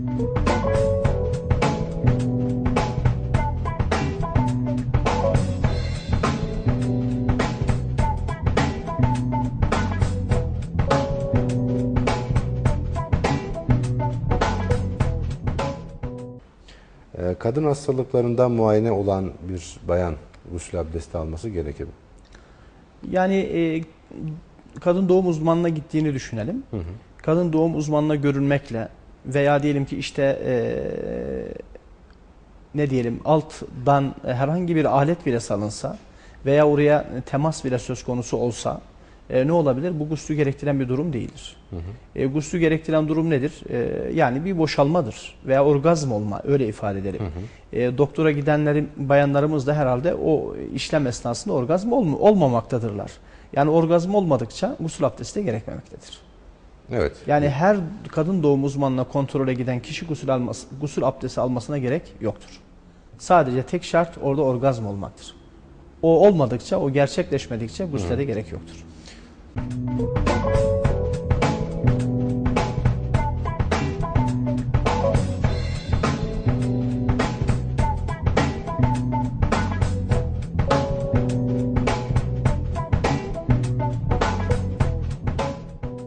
Ee, Kadın hastalıklarından muayene olan bir bayan gusül abdesti alması gerekir mi? Yani e, kadın doğum uzmanına gittiğini düşünelim. Kadın doğum uzmanına görünmekle veya diyelim ki işte e, ne diyelim alttan herhangi bir alet bile salınsa veya oraya temas bile söz konusu olsa e, ne olabilir? Bu guslü gerektiren bir durum değildir. E, guslü gerektiren durum nedir? E, yani bir boşalmadır veya orgazm olma öyle ifade edelim. E, doktora gidenlerin bayanlarımız da herhalde o işlem esnasında orgazm olm olmamaktadırlar. Yani orgazm olmadıkça gusül abdesti de gerekmemektedir. Evet. Yani her kadın doğum uzmanına kontrole giden kişi gusül, alması, gusül abdesti almasına gerek yoktur. Sadece tek şart orada orgazm olmaktır. O olmadıkça, o gerçekleşmedikçe gusle de gerek yoktur.